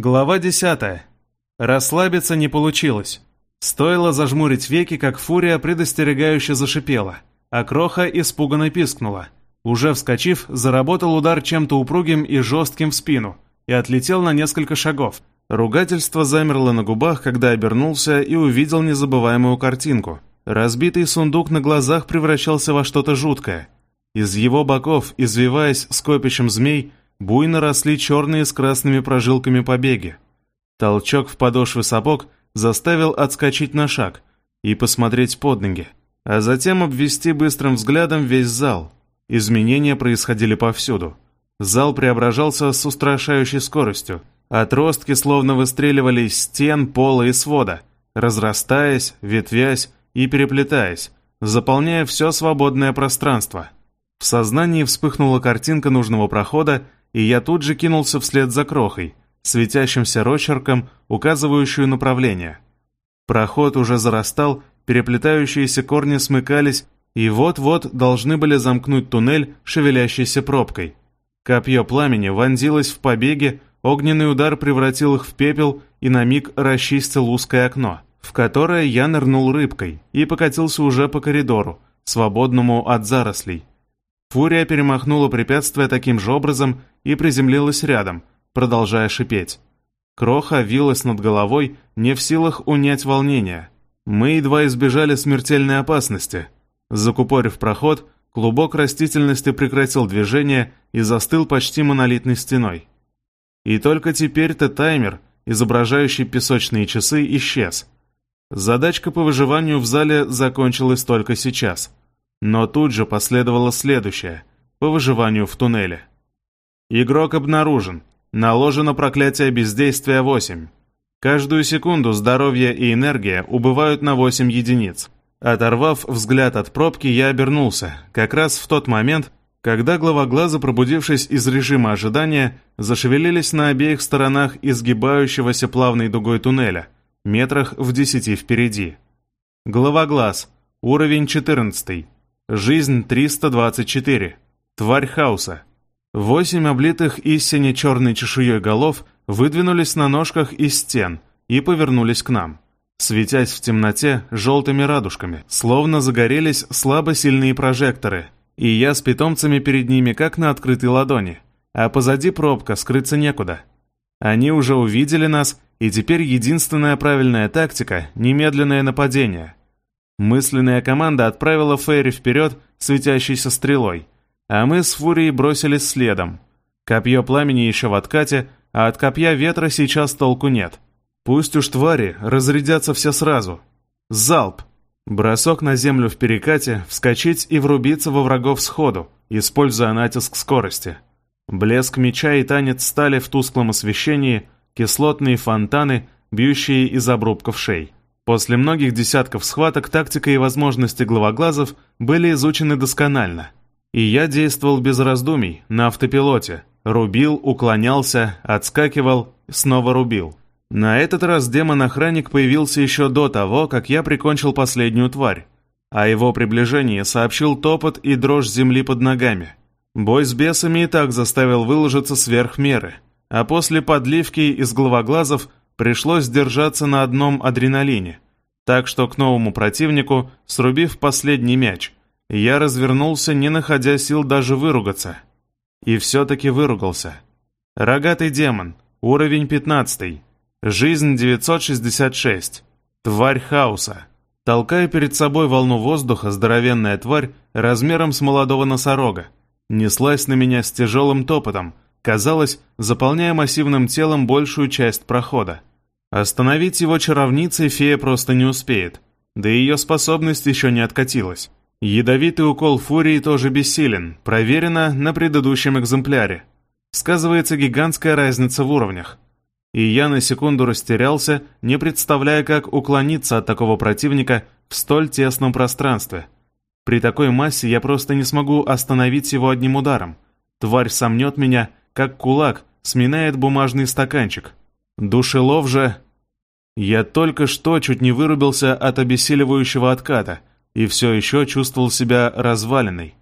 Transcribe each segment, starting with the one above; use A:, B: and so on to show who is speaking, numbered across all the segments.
A: Глава 10. Расслабиться не получилось. Стоило зажмурить веки, как фурия предостерегающе зашипела, а кроха испуганно пискнула. Уже вскочив, заработал удар чем-то упругим и жестким в спину и отлетел на несколько шагов. Ругательство замерло на губах, когда обернулся и увидел незабываемую картинку. Разбитый сундук на глазах превращался во что-то жуткое. Из его боков, извиваясь скопищем змей, буйно росли черные с красными прожилками побеги. Толчок в подошвы сапог заставил отскочить на шаг и посмотреть под ноги, а затем обвести быстрым взглядом весь зал. Изменения происходили повсюду. Зал преображался с устрашающей скоростью. Отростки словно выстреливали из стен, пола и свода, разрастаясь, ветвясь и переплетаясь, заполняя все свободное пространство. В сознании вспыхнула картинка нужного прохода, и я тут же кинулся вслед за крохой, светящимся росчерком, указывающую направление. Проход уже зарастал, переплетающиеся корни смыкались, и вот-вот должны были замкнуть туннель шевелящейся пробкой. Копье пламени вонзилось в побеги, огненный удар превратил их в пепел и на миг расчистил узкое окно, в которое я нырнул рыбкой и покатился уже по коридору, свободному от зарослей. Фурия перемахнула препятствие таким же образом и приземлилась рядом, продолжая шипеть. Кроха вилась над головой, не в силах унять волнение. Мы едва избежали смертельной опасности. Закупорив проход, клубок растительности прекратил движение и застыл почти монолитной стеной. И только теперь-то таймер, изображающий песочные часы, исчез. Задачка по выживанию в зале закончилась только сейчас. Но тут же последовало следующее – по выживанию в туннеле. Игрок обнаружен. Наложено проклятие бездействия 8. Каждую секунду здоровье и энергия убывают на 8 единиц. Оторвав взгляд от пробки, я обернулся, как раз в тот момент, когда глаза, пробудившись из режима ожидания, зашевелились на обеих сторонах изгибающегося плавной дугой туннеля, метрах в десяти впереди. Глаз. Уровень 14. Жизнь 324. Тварь хаоса. Восемь облитых истине черной чешуей голов выдвинулись на ножках из стен и повернулись к нам, светясь в темноте желтыми радужками, словно загорелись слабо сильные прожекторы, и я с питомцами перед ними как на открытой ладони, а позади пробка, скрыться некуда. Они уже увидели нас, и теперь единственная правильная тактика — немедленное нападение. Мысленная команда отправила Фейри вперед светящейся стрелой — а мы с Фурией бросились следом. Копье пламени еще в откате, а от копья ветра сейчас толку нет. Пусть уж твари разрядятся все сразу. Залп! Бросок на землю в перекате, вскочить и врубиться во врагов сходу, используя натиск скорости. Блеск меча и танец стали в тусклом освещении, кислотные фонтаны, бьющие из обрубков шей. После многих десятков схваток тактика и возможности главоглазов были изучены досконально – и я действовал без раздумий, на автопилоте. Рубил, уклонялся, отскакивал, снова рубил. На этот раз демон-охранник появился еще до того, как я прикончил последнюю тварь. О его приближении сообщил топот и дрожь земли под ногами. Бой с бесами и так заставил выложиться сверх меры. А после подливки из головоглазов пришлось держаться на одном адреналине. Так что к новому противнику, срубив последний мяч – я развернулся, не находя сил даже выругаться. И все-таки выругался. Рогатый демон, уровень 15, жизнь 966, тварь хаоса. Толкая перед собой волну воздуха, здоровенная тварь размером с молодого носорога, неслась на меня с тяжелым топотом, казалось, заполняя массивным телом большую часть прохода. Остановить его чаровницей фея просто не успеет, да и ее способность еще не откатилась. Ядовитый укол фурии тоже бессилен, проверено на предыдущем экземпляре. Сказывается гигантская разница в уровнях. И я на секунду растерялся, не представляя, как уклониться от такого противника в столь тесном пространстве. При такой массе я просто не смогу остановить его одним ударом. Тварь сомнет меня, как кулак сминает бумажный стаканчик. Душелов же... Я только что чуть не вырубился от обессиливающего отката — и все еще чувствовал себя разваленной.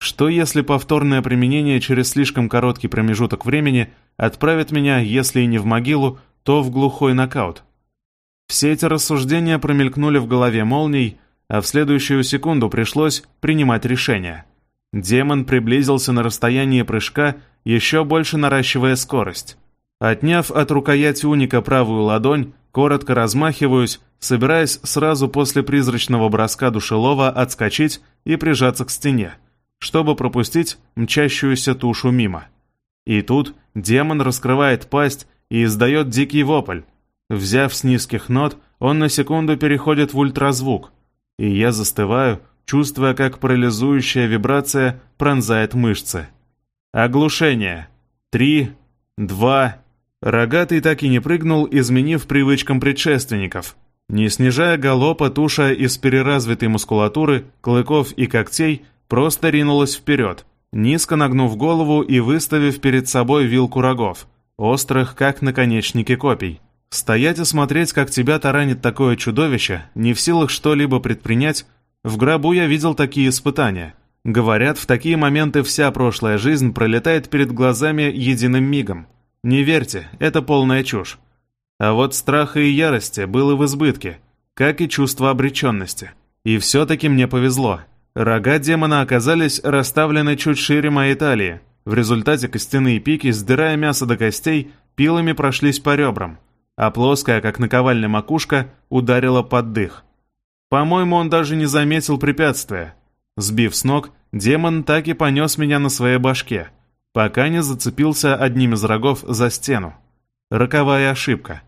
A: Что если повторное применение через слишком короткий промежуток времени отправит меня, если и не в могилу, то в глухой нокаут? Все эти рассуждения промелькнули в голове молнией, а в следующую секунду пришлось принимать решение. Демон приблизился на расстояние прыжка, еще больше наращивая скорость. Отняв от рукояти уника правую ладонь, коротко размахиваюсь, собираясь сразу после призрачного броска душелова отскочить и прижаться к стене, чтобы пропустить мчащуюся тушу мимо. И тут демон раскрывает пасть и издает дикий вопль. Взяв с низких нот, он на секунду переходит в ультразвук, и я застываю, чувствуя, как парализующая вибрация пронзает мышцы. Оглушение. Три, два... Рогатый так и не прыгнул, изменив привычкам предшественников. Не снижая галопа, туша из переразвитой мускулатуры, клыков и когтей просто ринулась вперед, низко нагнув голову и выставив перед собой вилку рогов, острых, как наконечники копий. Стоять и смотреть, как тебя таранит такое чудовище, не в силах что-либо предпринять, в гробу я видел такие испытания. Говорят, в такие моменты вся прошлая жизнь пролетает перед глазами единым мигом. Не верьте, это полная чушь. А вот страха и ярости было в избытке, как и чувство обреченности. И все-таки мне повезло. Рога демона оказались расставлены чуть шире моей талии. В результате костяные пики, сдирая мясо до костей, пилами прошлись по ребрам, а плоская, как наковальня макушка, ударила под дых. По-моему, он даже не заметил препятствия. Сбив с ног, демон так и понес меня на своей башке, пока не зацепился одним из рогов за стену. Роковая ошибка.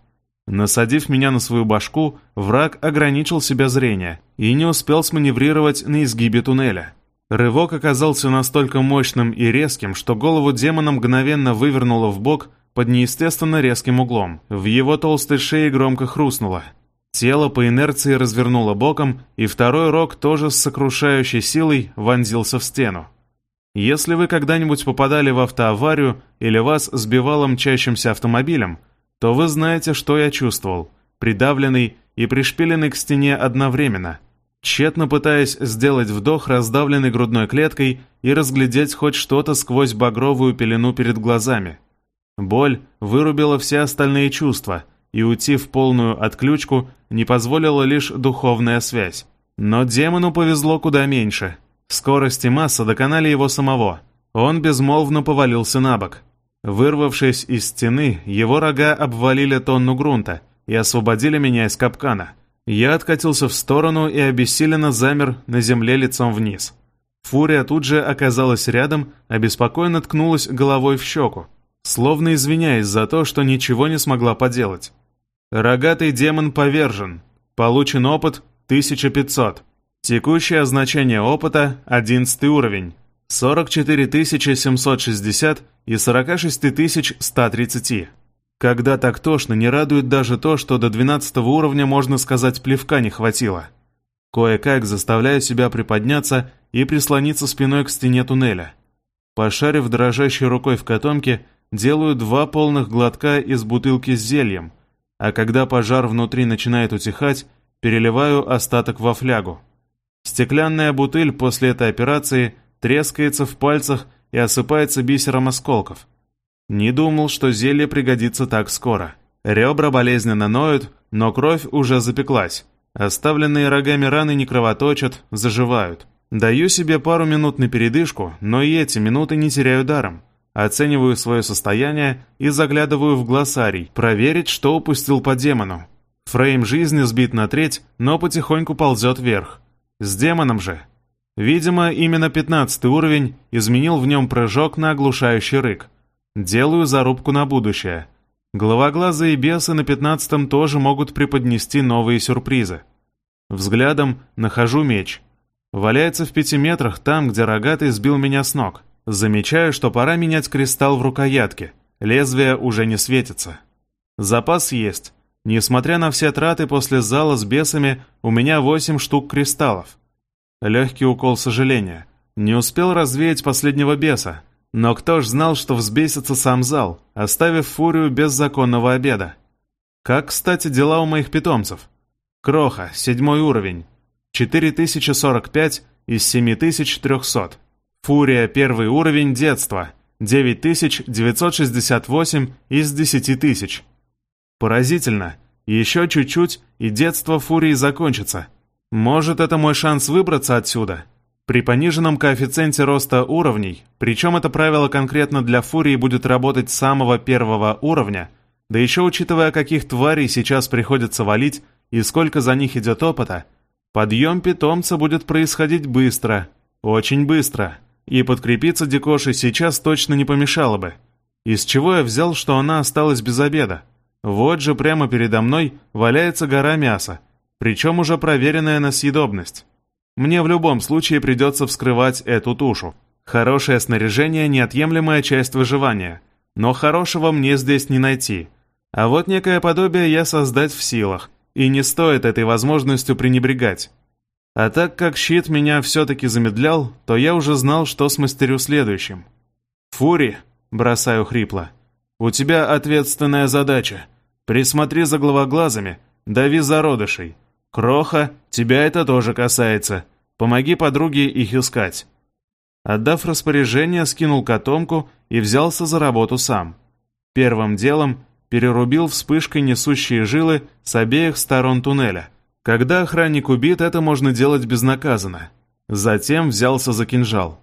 A: Насадив меня на свою башку, враг ограничил себя зрение и не успел сманеврировать на изгибе туннеля. Рывок оказался настолько мощным и резким, что голову демона мгновенно вывернуло в бок под неестественно резким углом. В его толстой шее громко хрустнуло. Тело по инерции развернуло боком, и второй рог тоже с сокрушающей силой вонзился в стену. Если вы когда-нибудь попадали в автоаварию или вас сбивало мчащимся автомобилем, то вы знаете, что я чувствовал, придавленный и пришпиленный к стене одновременно, тщетно пытаясь сделать вдох раздавленной грудной клеткой и разглядеть хоть что-то сквозь багровую пелену перед глазами. Боль вырубила все остальные чувства, и уйти в полную отключку не позволила лишь духовная связь. Но демону повезло куда меньше. Скорость и масса доконали его самого. Он безмолвно повалился на бок. Вырвавшись из стены, его рога обвалили тонну грунта и освободили меня из капкана. Я откатился в сторону и обессиленно замер на земле лицом вниз. Фурия тут же оказалась рядом, обеспокоенно ткнулась головой в щеку, словно извиняясь за то, что ничего не смогла поделать. Рогатый демон повержен. Получен опыт 1500. Текущее значение опыта 11 уровень. 44 760 и 46 130. Когда так тошно, не радует даже то, что до 12 уровня, можно сказать, плевка не хватило. Кое-как заставляю себя приподняться и прислониться спиной к стене туннеля. Пошарив дрожащей рукой в котомке, делаю два полных глотка из бутылки с зельем – а когда пожар внутри начинает утихать, переливаю остаток во флягу. Стеклянная бутыль после этой операции трескается в пальцах и осыпается бисером осколков. Не думал, что зелье пригодится так скоро. Ребра болезненно ноют, но кровь уже запеклась. Оставленные рогами раны не кровоточат, заживают. Даю себе пару минут на передышку, но и эти минуты не теряю даром. Оцениваю свое состояние и заглядываю в глоссарий, проверить, что упустил по демону. Фрейм жизни сбит на треть, но потихоньку ползет вверх. С демоном же. Видимо, именно пятнадцатый уровень изменил в нем прыжок на оглушающий рык. Делаю зарубку на будущее. Головоглазые бесы на пятнадцатом тоже могут преподнести новые сюрпризы. Взглядом нахожу меч. Валяется в пяти метрах там, где рогатый сбил меня с ног. Замечаю, что пора менять кристалл в рукоятке. Лезвие уже не светится. Запас есть. Несмотря на все траты после зала с бесами, у меня восемь штук кристаллов. Легкий укол сожаления. Не успел развеять последнего беса. Но кто ж знал, что взбесится сам зал, оставив фурию без законного обеда? Как, кстати, дела у моих питомцев? Кроха, седьмой уровень. 4045 из 7300. Фурия первый уровень детства. 9968 из 10 тысяч. Поразительно. Еще чуть-чуть, и детство Фурии закончится. Может, это мой шанс выбраться отсюда? При пониженном коэффициенте роста уровней, причем это правило конкретно для Фурии будет работать с самого первого уровня, да еще учитывая, каких тварей сейчас приходится валить и сколько за них идет опыта, подъем питомца будет происходить быстро, очень быстро, и подкрепиться Дикоши сейчас точно не помешало бы. Из чего я взял, что она осталась без обеда? Вот же прямо передо мной валяется гора мяса, причем уже проверенная на съедобность. Мне в любом случае придется вскрывать эту тушу. Хорошее снаряжение – неотъемлемая часть выживания, но хорошего мне здесь не найти – а вот некое подобие я создать в силах, и не стоит этой возможностью пренебрегать. А так как щит меня все-таки замедлял, то я уже знал, что смастерю следующим. «Фури», — бросаю хрипло, — «у тебя ответственная задача. Присмотри за головоглазами, дави зародышей. Кроха, тебя это тоже касается. Помоги подруге их искать». Отдав распоряжение, скинул котомку и взялся за работу сам. Первым делом перерубил вспышкой несущие жилы с обеих сторон туннеля. Когда охранник убит, это можно делать безнаказанно. Затем взялся за кинжал.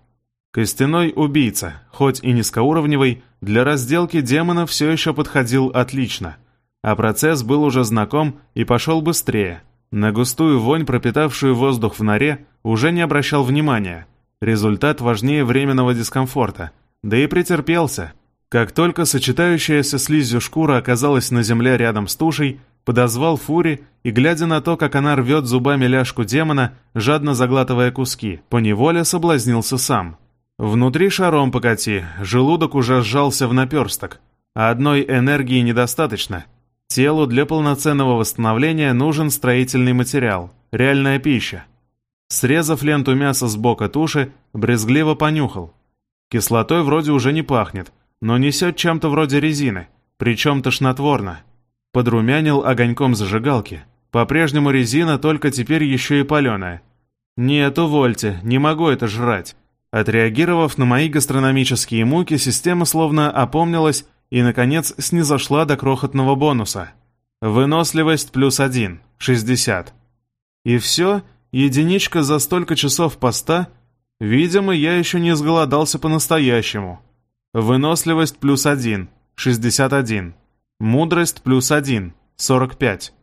A: Костяной убийца, хоть и низкоуровневый, для разделки демона все еще подходил отлично. А процесс был уже знаком и пошел быстрее. На густую вонь, пропитавшую воздух в норе, уже не обращал внимания. Результат важнее временного дискомфорта. Да и претерпелся. Как только сочетающаяся слизью шкура оказалась на земле рядом с тушей, подозвал Фури и, глядя на то, как она рвет зубами ляжку демона, жадно заглатывая куски, поневоле соблазнился сам. Внутри шаром покати, желудок уже сжался в наперсток, одной энергии недостаточно. Телу для полноценного восстановления нужен строительный материал, реальная пища. Срезав ленту мяса с бока туши, брезгливо понюхал. Кислотой вроде уже не пахнет, но несет чем-то вроде резины, причем тошнотворно. Подрумянил огоньком зажигалки. По-прежнему резина, только теперь еще и паленая. «Нет, увольте, не могу это жрать». Отреагировав на мои гастрономические муки, система словно опомнилась и, наконец, снизошла до крохотного бонуса. Выносливость плюс один, 60. И все, единичка за столько часов поста. Видимо, я еще не сголодался по-настоящему. Выносливость плюс 1, 61. Мудрость плюс 1, 45.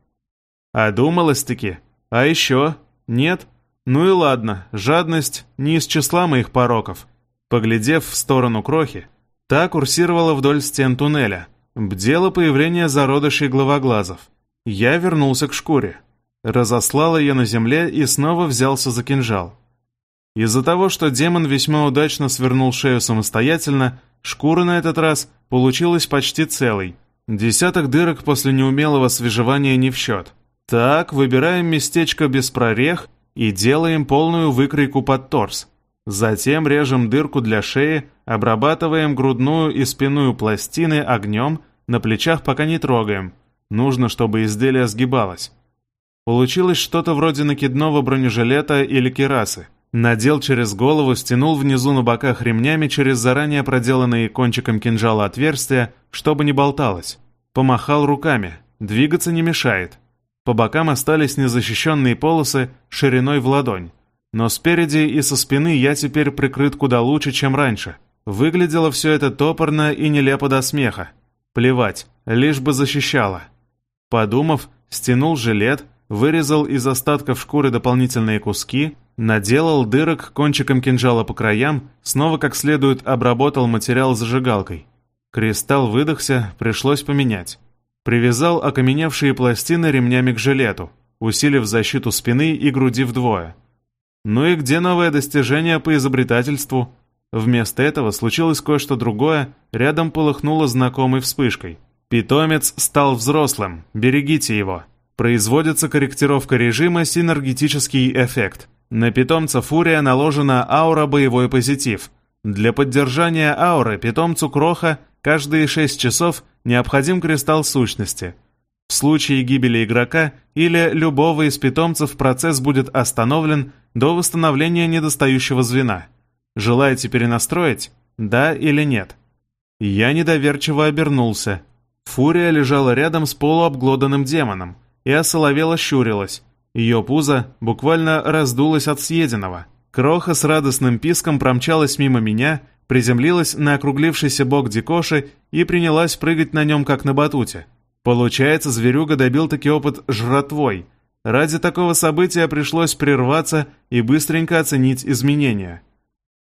A: Одумалась-таки? А еще? Нет? Ну и ладно, жадность не из числа моих пороков. Поглядев в сторону крохи, та курсировала вдоль стен туннеля, бдело появление зародышей главоглазов. Я вернулся к шкуре. Разослал ее на земле и снова взялся за кинжал. Из-за того, что демон весьма удачно свернул шею самостоятельно, Шкура на этот раз получилась почти целой. Десяток дырок после неумелого свежевания не в счет. Так, выбираем местечко без прорех и делаем полную выкройку под торс. Затем режем дырку для шеи, обрабатываем грудную и спинную пластины огнем, на плечах пока не трогаем. Нужно, чтобы изделие сгибалось. Получилось что-то вроде накидного бронежилета или керасы. Надел через голову, стянул внизу на боках ремнями через заранее проделанные кончиком кинжала отверстия, чтобы не болталось. Помахал руками. Двигаться не мешает. По бокам остались незащищенные полосы шириной в ладонь. Но спереди и со спины я теперь прикрыт куда лучше, чем раньше. Выглядело все это топорно и нелепо до смеха. Плевать, лишь бы защищало. Подумав, стянул жилет, вырезал из остатков шкуры дополнительные куски, Наделал дырок кончиком кинжала по краям, снова как следует обработал материал зажигалкой. Кристалл выдохся, пришлось поменять. Привязал окаменевшие пластины ремнями к жилету, усилив защиту спины и груди вдвое. Ну и где новое достижение по изобретательству? Вместо этого случилось кое-что другое, рядом полыхнуло знакомой вспышкой. Питомец стал взрослым, берегите его. Производится корректировка режима «Синергетический эффект». На питомца Фурия наложена аура «Боевой позитив». Для поддержания ауры питомцу Кроха каждые 6 часов необходим кристалл сущности. В случае гибели игрока или любого из питомцев процесс будет остановлен до восстановления недостающего звена. Желаете перенастроить? Да или нет?» Я недоверчиво обернулся. Фурия лежала рядом с полуобглоданным демоном и осоловела щурилась. Ее пузо буквально раздулось от съеденного. Кроха с радостным писком промчалась мимо меня, приземлилась на округлившийся бок Дикоши и принялась прыгать на нем, как на батуте. Получается, зверюга добил таки опыт жратвой. Ради такого события пришлось прерваться и быстренько оценить изменения.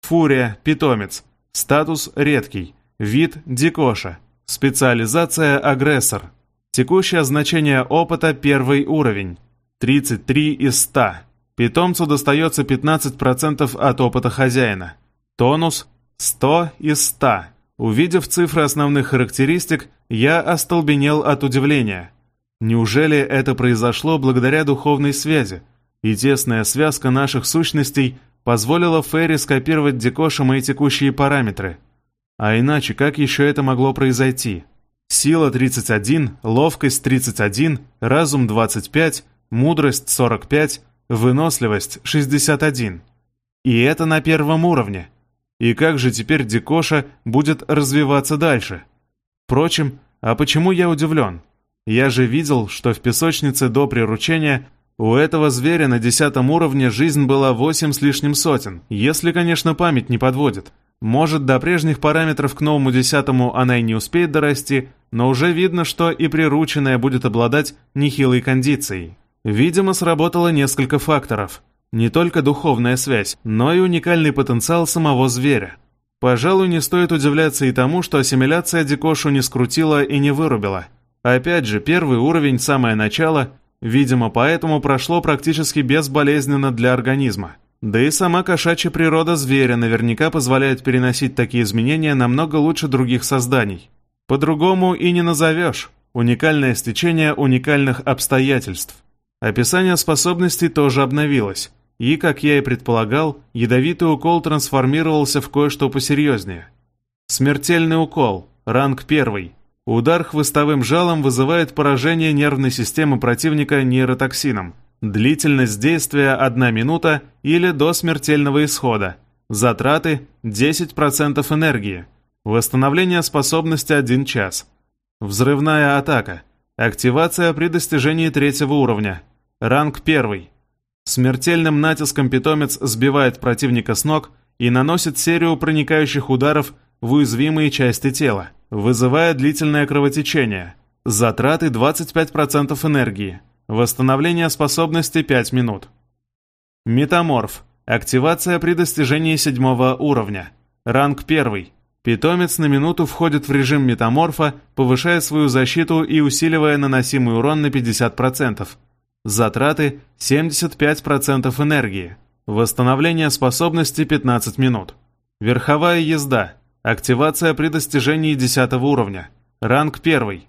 A: Фурия, питомец. Статус редкий. Вид Дикоша. Специализация агрессор. Текущее значение опыта первый уровень. 33 из 100. Питомцу достается 15% от опыта хозяина. Тонус 100 из 100. Увидев цифры основных характеристик, я остолбенел от удивления. Неужели это произошло благодаря духовной связи, и тесная связка наших сущностей позволила Ферри скопировать Дикоша мои текущие параметры? А иначе как еще это могло произойти? Сила 31, ловкость 31, разум 25, мудрость 45, выносливость 61. И это на первом уровне. И как же теперь Дикоша будет развиваться дальше? Впрочем, а почему я удивлен? Я же видел, что в песочнице до приручения у этого зверя на десятом уровне жизнь была восемь с лишним сотен, если, конечно, память не подводит. Может, до прежних параметров к новому десятому она и не успеет дорасти, но уже видно, что и прирученная будет обладать нехилой кондицией. Видимо, сработало несколько факторов. Не только духовная связь, но и уникальный потенциал самого зверя. Пожалуй, не стоит удивляться и тому, что ассимиляция Дикошу не скрутила и не вырубила. Опять же, первый уровень, самое начало, видимо, поэтому прошло практически безболезненно для организма. Да и сама кошачья природа зверя наверняка позволяет переносить такие изменения намного лучше других созданий. По-другому и не назовешь. Уникальное стечение уникальных обстоятельств. Описание способностей тоже обновилось. И, как я и предполагал, ядовитый укол трансформировался в кое-что посерьезнее. Смертельный укол, ранг первый. Удар хвостовым жалом вызывает поражение нервной системы противника нейротоксином. Длительность действия 1 минута или до смертельного исхода. Затраты 10% энергии. Восстановление способности 1 час. Взрывная атака. Активация при достижении третьего уровня. Ранг 1. Смертельным натиском питомец сбивает противника с ног и наносит серию проникающих ударов в уязвимые части тела, вызывая длительное кровотечение. Затраты 25% энергии. Восстановление способности 5 минут. Метаморф. Активация при достижении седьмого уровня. Ранг 1. Питомец на минуту входит в режим метаморфа, повышая свою защиту и усиливая наносимый урон на 50%. Затраты 75% энергии. Восстановление способности 15 минут. Верховая езда. Активация при достижении 10 уровня. Ранг 1.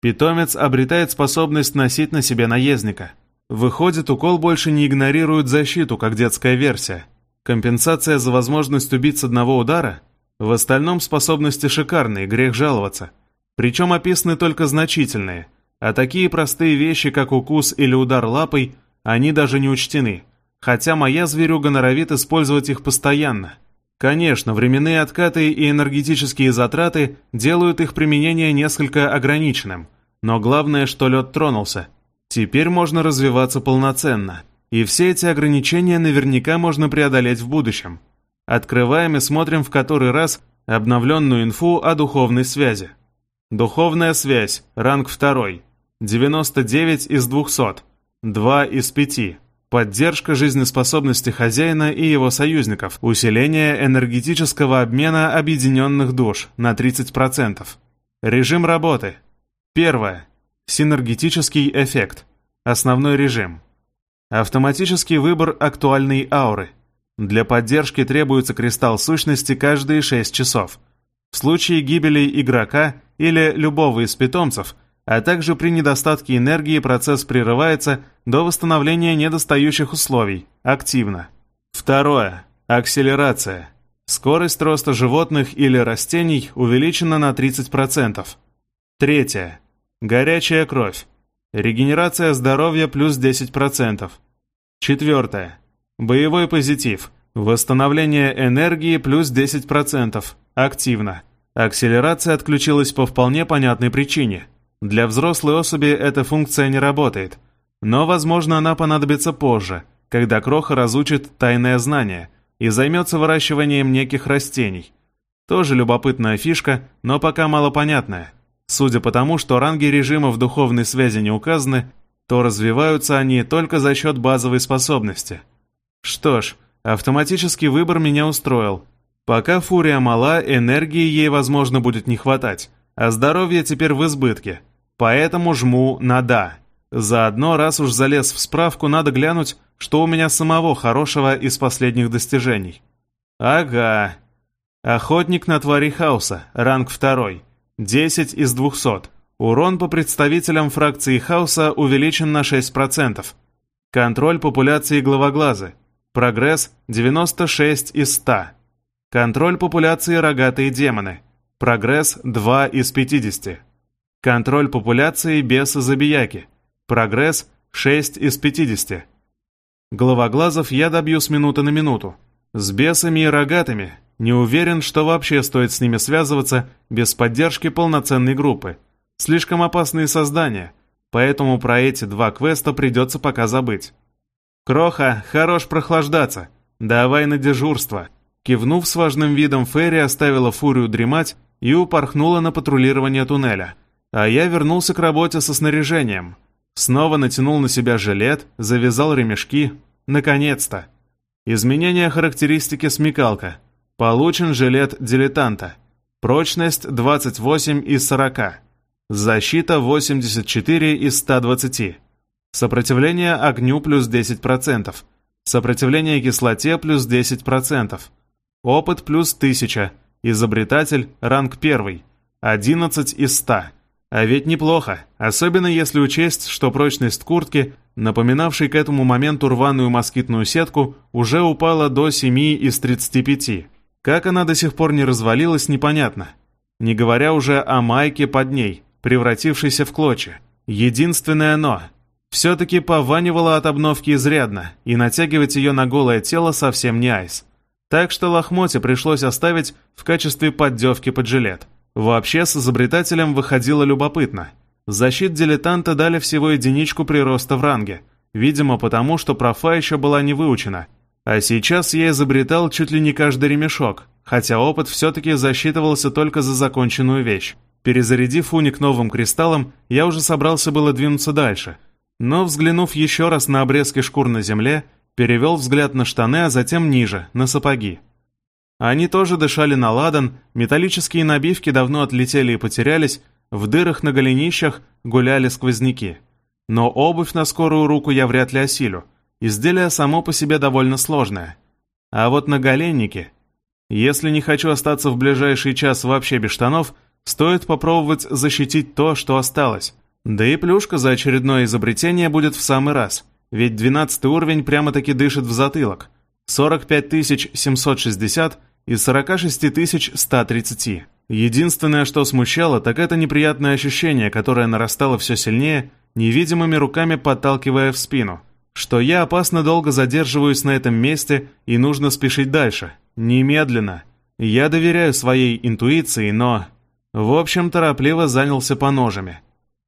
A: Питомец обретает способность носить на себе наездника. Выходит, укол больше не игнорирует защиту, как детская версия. Компенсация за возможность убить с одного удара? В остальном способности шикарные, грех жаловаться. Причем описаны только значительные – а такие простые вещи, как укус или удар лапой, они даже не учтены, хотя моя зверюга норовит использовать их постоянно. Конечно, временные откаты и энергетические затраты делают их применение несколько ограниченным, но главное, что лед тронулся. Теперь можно развиваться полноценно, и все эти ограничения наверняка можно преодолеть в будущем. Открываем и смотрим в который раз обновленную инфу о духовной связи. Духовная связь, ранг 2. 99 из 200, 2 из 5. Поддержка жизнеспособности хозяина и его союзников, усиление энергетического обмена объединенных душ на 30%. Режим работы. Первое. Синергетический эффект. Основной режим. Автоматический выбор актуальной ауры. Для поддержки требуется кристалл сущности каждые 6 часов. В случае гибели игрока или любого из питомцев – а также при недостатке энергии процесс прерывается до восстановления недостающих условий, активно. Второе. Акселерация. Скорость роста животных или растений увеличена на 30%. Третье. Горячая кровь. Регенерация здоровья плюс 10%. Четвертое. Боевой позитив. Восстановление энергии плюс 10%. Активно. Акселерация отключилась по вполне понятной причине. Для взрослой особи эта функция не работает. Но, возможно, она понадобится позже, когда Кроха разучит тайное знание и займется выращиванием неких растений. Тоже любопытная фишка, но пока малопонятная. Судя по тому, что ранги режимов духовной связи не указаны, то развиваются они только за счет базовой способности. Что ж, Автоматический выбор меня устроил. Пока фурия мала, энергии ей, возможно, будет не хватать, а здоровье теперь в избытке. Поэтому жму на «да». Заодно, раз уж залез в справку, надо глянуть, что у меня самого хорошего из последних достижений. Ага. Охотник на твари хаоса, ранг второй. 10 из 200. Урон по представителям фракции хаоса увеличен на 6%. Контроль популяции главоглазы. Прогресс 96 из 100. Контроль популяции рогатые демоны. Прогресс 2 из 50. Контроль популяции бесы-забияки. Прогресс 6 из 50. Головоглазов я добью с минуты на минуту. С бесами и рогатыми не уверен, что вообще стоит с ними связываться без поддержки полноценной группы. Слишком опасные создания, поэтому про эти два квеста придется пока забыть. «Кроха, хорош прохлаждаться. Давай на дежурство». Кивнув с важным видом, Ферри оставила фурию дремать и упорхнула на патрулирование туннеля. А я вернулся к работе со снаряжением. Снова натянул на себя жилет, завязал ремешки. Наконец-то. Изменение характеристики смекалка. Получен жилет дилетанта. Прочность 28 из 40. Защита 84 из 120. Сопротивление огню плюс 10%. Сопротивление кислоте плюс 10%. Опыт плюс 1000. Изобретатель ранг 1. 11 из 100. А ведь неплохо, особенно если учесть, что прочность куртки, напоминавшей к этому моменту рваную москитную сетку, уже упала до 7 из 35. Как она до сих пор не развалилась, непонятно. Не говоря уже о майке под ней, превратившейся в клочья. Единственное «но» Все-таки пованивало от обновки изрядно, и натягивать ее на голое тело совсем не айс. Так что лохмотья пришлось оставить в качестве поддевки под жилет. Вообще, с изобретателем выходило любопытно. Защит дилетанта дали всего единичку прироста в ранге, видимо потому, что профа еще была не выучена. А сейчас я изобретал чуть ли не каждый ремешок, хотя опыт все-таки засчитывался только за законченную вещь. Перезарядив уник новым кристаллом, я уже собрался было двинуться дальше – но, взглянув еще раз на обрезки шкур на земле, перевел взгляд на штаны, а затем ниже, на сапоги. Они тоже дышали на ладан, металлические набивки давно отлетели и потерялись, в дырах на голенищах гуляли сквозняки. Но обувь на скорую руку я вряд ли осилю. Изделие само по себе довольно сложное. А вот на голеннике... Если не хочу остаться в ближайший час вообще без штанов, стоит попробовать защитить то, что осталось. Да и плюшка за очередное изобретение будет в самый раз, ведь 12 уровень прямо-таки дышит в затылок. 45 760 из 46 130. Единственное, что смущало, так это неприятное ощущение, которое нарастало все сильнее, невидимыми руками подталкивая в спину. Что я опасно долго задерживаюсь на этом месте и нужно спешить дальше. Немедленно. Я доверяю своей интуиции, но... В общем, торопливо занялся поножами.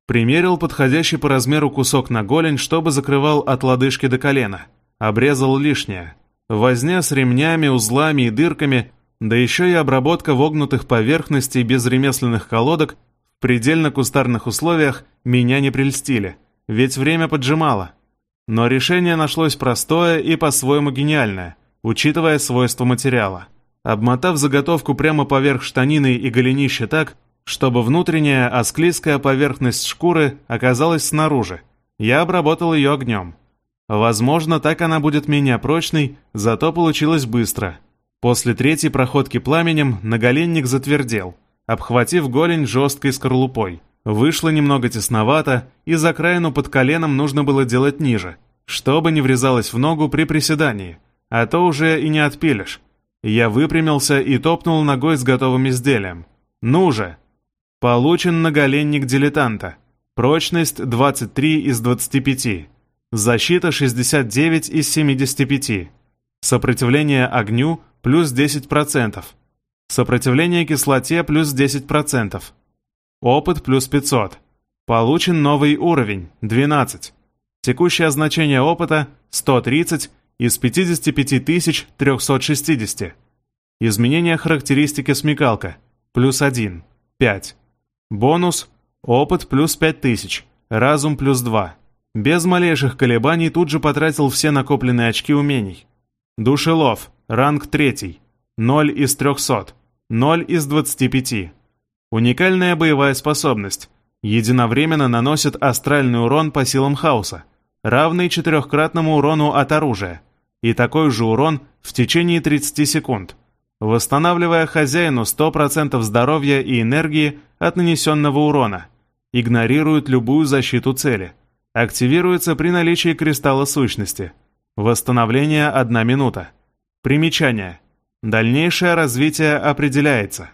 A: Примерил подходящий по размеру кусок на голень, чтобы закрывал от лодыжки до колена. Обрезал лишнее. Возня с ремнями, узлами и дырками, да еще и обработка вогнутых поверхностей без ремесленных колодок в предельно кустарных условиях меня не прельстили, ведь время поджимало. Но решение нашлось простое и по-своему гениальное, учитывая свойства материала. Обмотав заготовку прямо поверх штанины и голенища так, чтобы внутренняя осклизкая поверхность шкуры оказалась снаружи. Я обработал ее огнем. Возможно, так она будет менее прочной, зато получилось быстро. После третьей проходки пламенем наголенник затвердел, обхватив голень жесткой скорлупой. Вышло немного тесновато, и за краину под коленом нужно было делать ниже, чтобы не врезалось в ногу при приседании, а то уже и не отпилишь. Я выпрямился и топнул ногой с готовым изделием. «Ну же!» Получен наголенник дилетанта. Прочность 23 из 25. Защита 69 из 75. Сопротивление огню плюс 10%. Сопротивление кислоте плюс 10%. Опыт плюс 500. Получен новый уровень 12. Текущее значение опыта 130 из 55 360. Изменение характеристики смекалка плюс 1, 5. Бонус опыт плюс 5000, разум плюс 2. Без малейших колебаний тут же потратил все накопленные очки умений. Душелов, ранг 3, 0 из 300, 0 из 25. Уникальная боевая способность. Единовременно наносит астральный урон по силам хаоса, равный четырехкратному урону от оружия, и такой же урон в течение 30 секунд, восстанавливая хозяину 100% здоровья и энергии от нанесенного урона, игнорирует любую защиту цели, активируется при наличии кристалла сущности – Восстановление – одна минута. Примечание. Дальнейшее развитие определяется.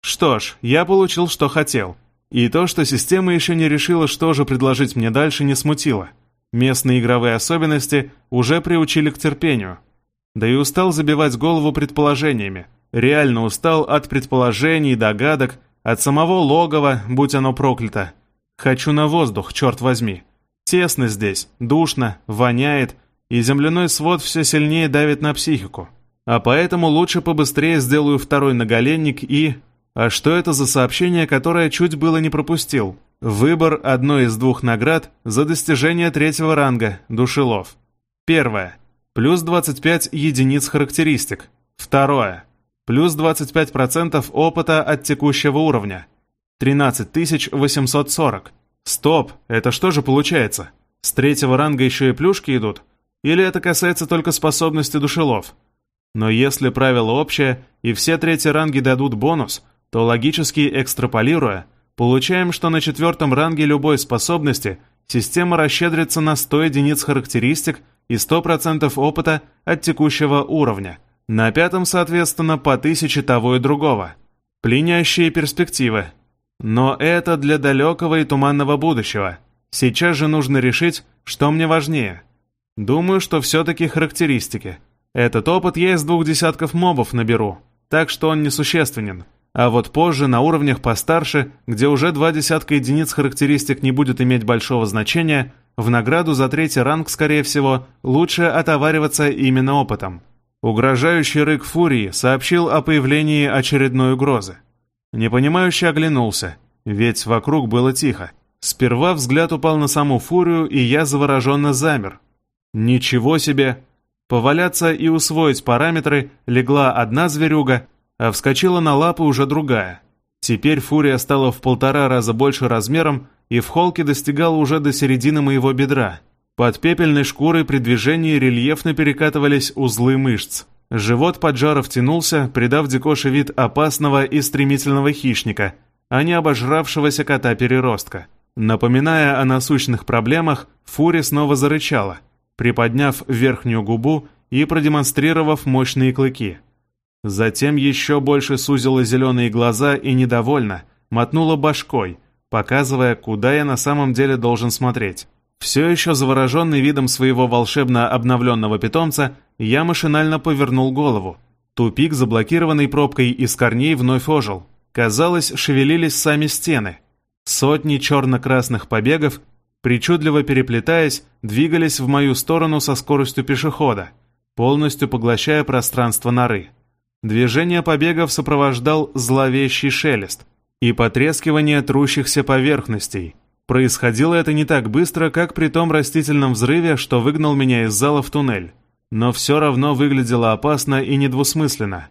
A: Что ж, я получил, что хотел. И то, что система еще не решила, что же предложить мне дальше, не смутило. Местные игровые особенности уже приучили к терпению. Да и устал забивать голову предположениями. Реально устал от предположений, догадок, от самого логова, будь оно проклято. Хочу на воздух, черт возьми. Тесно здесь, душно, воняет – и земляной свод все сильнее давит на психику. А поэтому лучше побыстрее сделаю второй наголенник и... А что это за сообщение, которое чуть было не пропустил? Выбор одной из двух наград за достижение третьего ранга, душелов. Первое. Плюс 25 единиц характеристик. Второе. Плюс 25% опыта от текущего уровня. 13840. Стоп, это что же получается? С третьего ранга еще и плюшки идут? Или это касается только способности душелов? Но если правило общее, и все третьи ранги дадут бонус, то логически экстраполируя, получаем, что на четвертом ранге любой способности система расщедрится на 100 единиц характеристик и 100% опыта от текущего уровня. На пятом, соответственно, по 1000 того и другого. Пленящие перспективы. Но это для далекого и туманного будущего. Сейчас же нужно решить, что мне важнее – Думаю, что все-таки характеристики. Этот опыт я из двух десятков мобов наберу, так что он несущественен. А вот позже, на уровнях постарше, где уже два десятка единиц характеристик не будет иметь большого значения, в награду за третий ранг, скорее всего, лучше отовариваться именно опытом. Угрожающий рык Фурии сообщил о появлении очередной угрозы. Непонимающе оглянулся, ведь вокруг было тихо. Сперва взгляд упал на саму Фурию, и я завороженно замер, Ничего себе! Поваляться и усвоить параметры легла одна зверюга, а вскочила на лапы уже другая. Теперь фурия стала в полтора раза больше размером и в холке достигала уже до середины моего бедра. Под пепельной шкурой при движении рельефно перекатывались узлы мышц. Живот поджаров тянулся, придав Дикоше вид опасного и стремительного хищника, а не обожравшегося кота-переростка. Напоминая о насущных проблемах, Фури снова зарычала – приподняв верхнюю губу и продемонстрировав мощные клыки. Затем еще больше сузила зеленые глаза и недовольно мотнула башкой, показывая, куда я на самом деле должен смотреть. Все еще завороженный видом своего волшебно обновленного питомца, я машинально повернул голову. Тупик, заблокированный пробкой из корней, вновь ожил. Казалось, шевелились сами стены. Сотни черно-красных побегов причудливо переплетаясь, двигались в мою сторону со скоростью пешехода, полностью поглощая пространство норы. Движение побегов сопровождал зловещий шелест и потрескивание трущихся поверхностей. Происходило это не так быстро, как при том растительном взрыве, что выгнал меня из зала в туннель, но все равно выглядело опасно и недвусмысленно.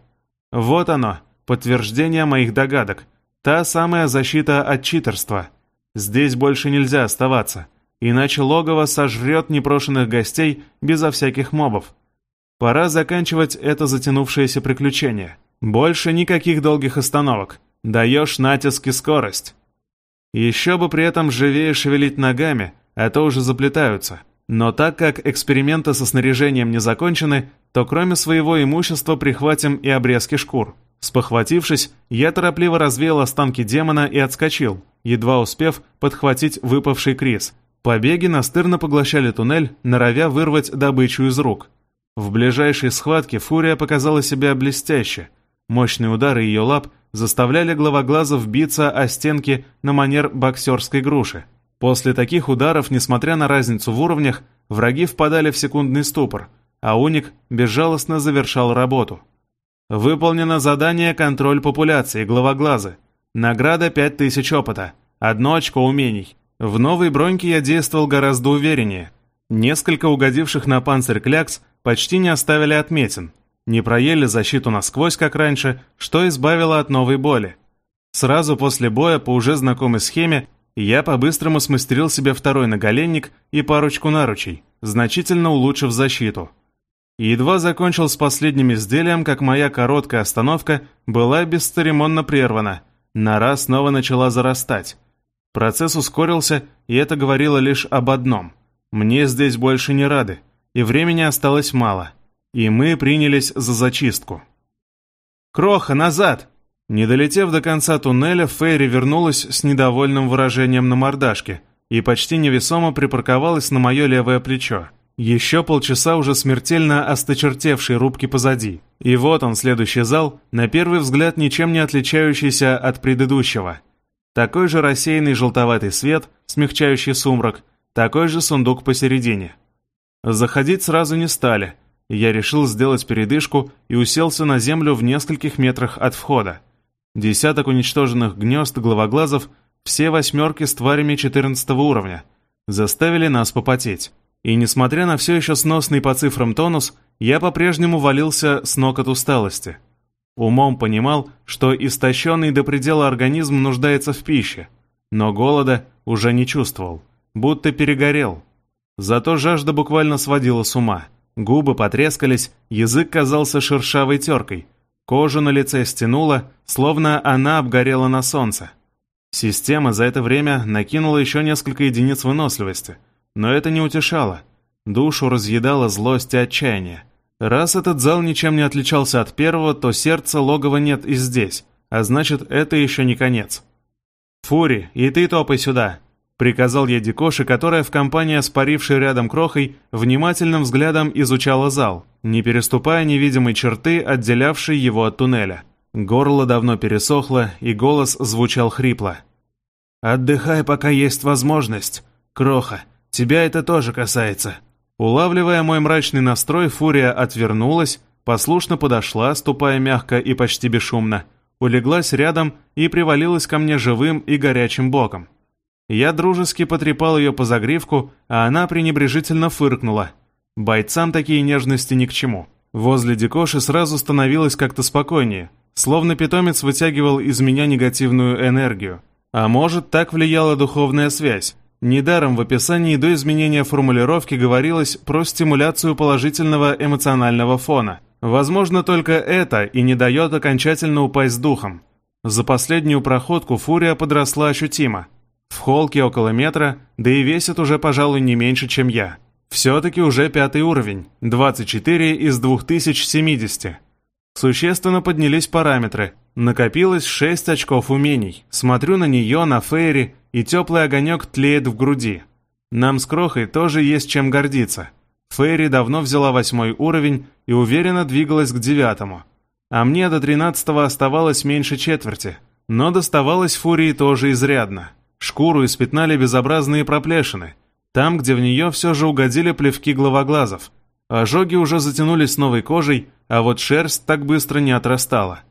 A: Вот оно, подтверждение моих догадок, та самая защита от читерства — Здесь больше нельзя оставаться, иначе логово сожрет непрошенных гостей безо всяких мобов. Пора заканчивать это затянувшееся приключение. Больше никаких долгих остановок. Даешь натиск и скорость. Еще бы при этом живее шевелить ногами, а то уже заплетаются. Но так как эксперименты со снаряжением не закончены, то кроме своего имущества прихватим и обрезки шкур. Спохватившись, я торопливо развеял останки демона и отскочил, едва успев подхватить выпавший Крис. Побеги настырно поглощали туннель, норовя вырвать добычу из рук. В ближайшей схватке Фурия показала себя блестяще. Мощные удары ее лап заставляли главоглазов биться о стенки на манер боксерской груши. После таких ударов, несмотря на разницу в уровнях, враги впадали в секундный ступор, а Уник безжалостно завершал работу. Выполнено задание «Контроль популяции. Главоглазы». Награда 5000 опыта. Одно очко умений. В новой броньке я действовал гораздо увереннее. Несколько угодивших на панцирь клякс почти не оставили отметин. Не проели защиту насквозь, как раньше, что избавило от новой боли. Сразу после боя по уже знакомой схеме я по-быстрому смастерил себе второй наголенник и парочку наручей, значительно улучшив защиту. едва закончил с последним изделием, как моя короткая остановка была бесцеремонно прервана. Нора снова начала зарастать. Процесс ускорился, и это говорило лишь об одном. Мне здесь больше не рады, и времени осталось мало. И мы принялись за зачистку. «Кроха, назад!» Не долетев до конца туннеля, Фейри вернулась с недовольным выражением на мордашке и почти невесомо припарковалась на мое левое плечо. Еще полчаса уже смертельно осточертевшей рубки позади. И вот он, следующий зал, на первый взгляд ничем не отличающийся от предыдущего. Такой же рассеянный желтоватый свет, смягчающий сумрак, такой же сундук посередине. Заходить сразу не стали. Я решил сделать передышку и уселся на землю в нескольких метрах от входа. Десяток уничтоженных гнезд главоглазов, все восьмерки с тварями 14 уровня, заставили нас попотеть. И несмотря на все еще сносный по цифрам тонус, я по-прежнему валился с ног от усталости. Умом понимал, что истощенный до предела организм нуждается в пище, но голода уже не чувствовал, будто перегорел. Зато жажда буквально сводила с ума. Губы потрескались, язык казался шершавой теркой – Кожу на лице стянула, словно она обгорела на солнце. Система за это время накинула еще несколько единиц выносливости, но это не утешало. Душу разъедала злость и отчаяние. Раз этот зал ничем не отличался от первого, то сердца логова нет и здесь, а значит, это еще не конец. «Фури, и ты топай сюда!» Приказал я Дикоши, которая в компании с парившей рядом крохой внимательным взглядом изучала зал, не переступая невидимой черты, отделявшей его от туннеля. Горло давно пересохло, и голос звучал хрипло. «Отдыхай, пока есть возможность. Кроха, тебя это тоже касается». Улавливая мой мрачный настрой, Фурия отвернулась, послушно подошла, ступая мягко и почти бесшумно, улеглась рядом и привалилась ко мне живым и горячим боком. Я дружески потрепал ее по загривку, а она пренебрежительно фыркнула. Бойцам такие нежности ни к чему. Возле Дикоши сразу становилось как-то спокойнее, словно питомец вытягивал из меня негативную энергию. А может, так влияла духовная связь. Недаром в описании до изменения формулировки говорилось про стимуляцию положительного эмоционального фона. Возможно, только это и не дает окончательно упасть духом. За последнюю проходку фурия подросла ощутимо – в холке около метра, да и весит уже, пожалуй, не меньше, чем я. Все-таки уже пятый уровень, 24 из 2070. Существенно поднялись параметры. Накопилось 6 очков умений. Смотрю на нее, на Фейри, и теплый огонек тлеет в груди. Нам с Крохой тоже есть чем гордиться. Фейри давно взяла восьмой уровень и уверенно двигалась к девятому. А мне до тринадцатого оставалось меньше четверти. Но доставалось Фурии тоже изрядно. Шкуру испятнали безобразные проплешины, там, где в нее все же угодили плевки главоглазов. Ожоги уже затянулись новой кожей, а вот шерсть так быстро не отрастала.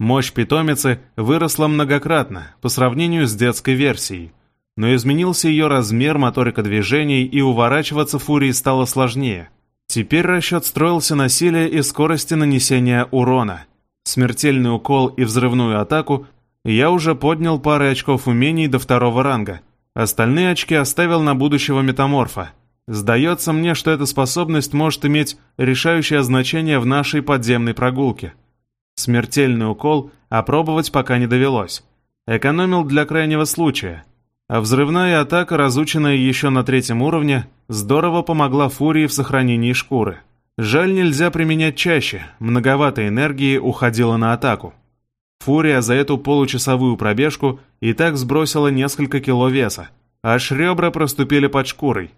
A: Мощь питомицы выросла многократно по сравнению с детской версией, но изменился ее размер, моторика движений, и уворачиваться фурии стало сложнее. Теперь расчет строился на силе и скорости нанесения урона. Смертельный укол и взрывную атаку я уже поднял пары очков умений до второго ранга. Остальные очки оставил на будущего метаморфа. Сдается мне, что эта способность может иметь решающее значение в нашей подземной прогулке. Смертельный укол опробовать пока не довелось. Экономил для крайнего случая. А взрывная атака, разученная еще на третьем уровне, здорово помогла Фурии в сохранении шкуры. Жаль, нельзя применять чаще, многовато энергии уходило на атаку. Фурия за эту получасовую пробежку и так сбросила несколько кило веса, аж ребра проступили под шкурой.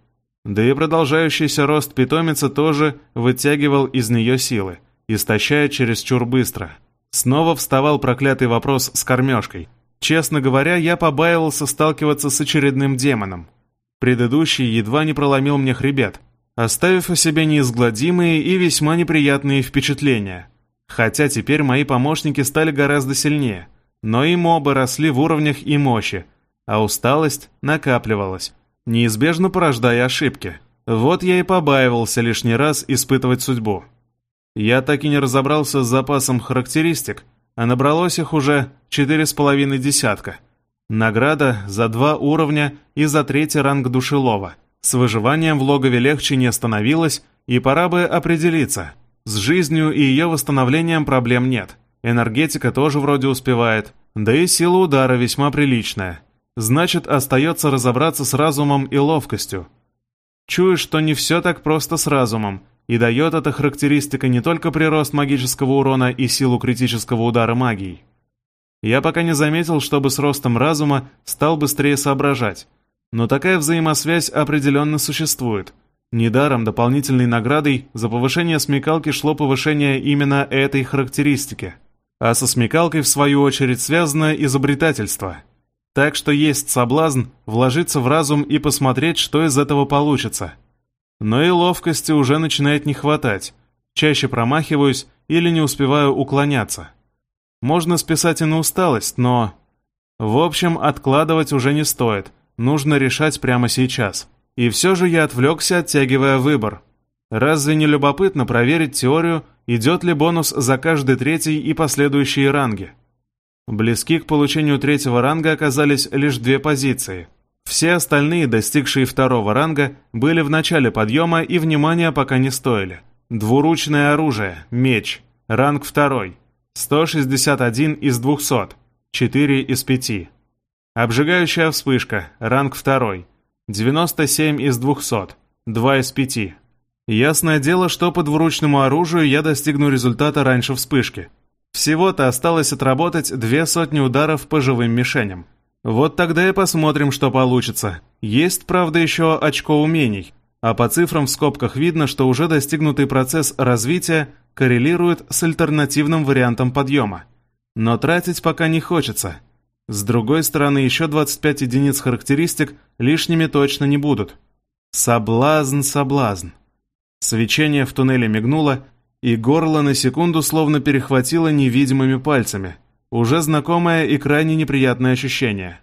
A: Да и продолжающийся рост питомицы тоже вытягивал из нее силы, истощая чересчур быстро. Снова вставал проклятый вопрос с кормежкой. Честно говоря, я побаивался сталкиваться с очередным демоном. Предыдущий едва не проломил мне хребет, оставив о себе неизгладимые и весьма неприятные впечатления. Хотя теперь мои помощники стали гораздо сильнее, но и мобы росли в уровнях и мощи, а усталость накапливалась, неизбежно порождая ошибки. Вот я и побаивался лишний раз испытывать судьбу. Я так и не разобрался с запасом характеристик, а набралось их уже четыре с половиной десятка. Награда за два уровня и за третий ранг душелова. С выживанием в логове легче не становилось, и пора бы определиться. С жизнью и ее восстановлением проблем нет. Энергетика тоже вроде успевает, да и сила удара весьма приличная. Значит, остается разобраться с разумом и ловкостью. Чую, что не все так просто с разумом, и дает эта характеристика не только прирост магического урона и силу критического удара магией. Я пока не заметил, чтобы с ростом разума стал быстрее соображать, но такая взаимосвязь определенно существует. Недаром дополнительной наградой за повышение смекалки шло повышение именно этой характеристики. А со смекалкой, в свою очередь, связано изобретательство. Так что есть соблазн вложиться в разум и посмотреть, что из этого получится – но и ловкости уже начинает не хватать. Чаще промахиваюсь или не успеваю уклоняться. Можно списать и на усталость, но... В общем, откладывать уже не стоит. Нужно решать прямо сейчас. И все же я отвлекся, оттягивая выбор. Разве не любопытно проверить теорию, идет ли бонус за каждый третий и последующие ранги? Близки к получению третьего ранга оказались лишь две позиции – все остальные, достигшие второго ранга, были в начале подъема и внимания пока не стоили. Двуручное оружие, меч, ранг второй, 161 из 200, 4 из 5. Обжигающая вспышка, ранг второй, 97 из 200, 2 из 5. Ясное дело, что по двуручному оружию я достигну результата раньше вспышки. Всего-то осталось отработать две сотни ударов по живым мишеням. Вот тогда и посмотрим, что получится. Есть, правда, еще очко умений. А по цифрам в скобках видно, что уже достигнутый процесс развития коррелирует с альтернативным вариантом подъема. Но тратить пока не хочется. С другой стороны, еще 25 единиц характеристик лишними точно не будут. Соблазн, соблазн. Свечение в туннеле мигнуло, и горло на секунду словно перехватило невидимыми пальцами – уже знакомое и крайне неприятное ощущение.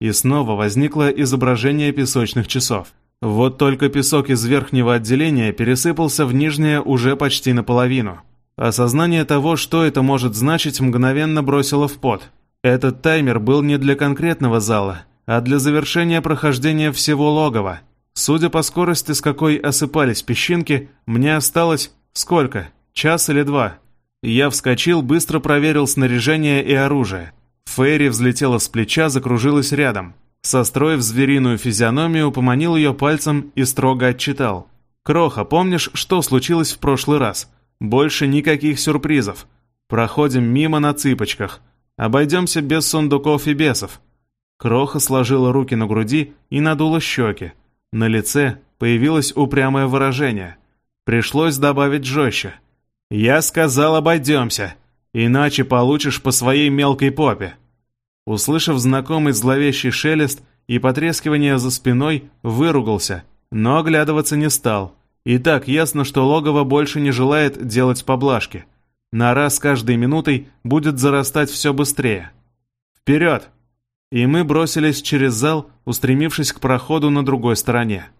A: И снова возникло изображение песочных часов. Вот только песок из верхнего отделения пересыпался в нижнее уже почти наполовину. Осознание того, что это может значить, мгновенно бросило в пот. Этот таймер был не для конкретного зала, а для завершения прохождения всего логова. Судя по скорости, с какой осыпались песчинки, мне осталось сколько? Час или два? Я вскочил, быстро проверил снаряжение и оружие. Фейри взлетела с плеча, закружилась рядом. Состроив звериную физиономию, поманил ее пальцем и строго отчитал. «Кроха, помнишь, что случилось в прошлый раз? Больше никаких сюрпризов. Проходим мимо на цыпочках. Обойдемся без сундуков и бесов». Кроха сложила руки на груди и надула щеки. На лице появилось упрямое выражение. Пришлось добавить жестче – «Я сказал, обойдемся, иначе получишь по своей мелкой попе». Услышав знакомый зловещий шелест и потрескивание за спиной, выругался, но оглядываться не стал. И так ясно, что логово больше не желает делать поблажки. На раз каждой минутой будет зарастать все быстрее. «Вперед!» И мы бросились через зал, устремившись к проходу на другой стороне.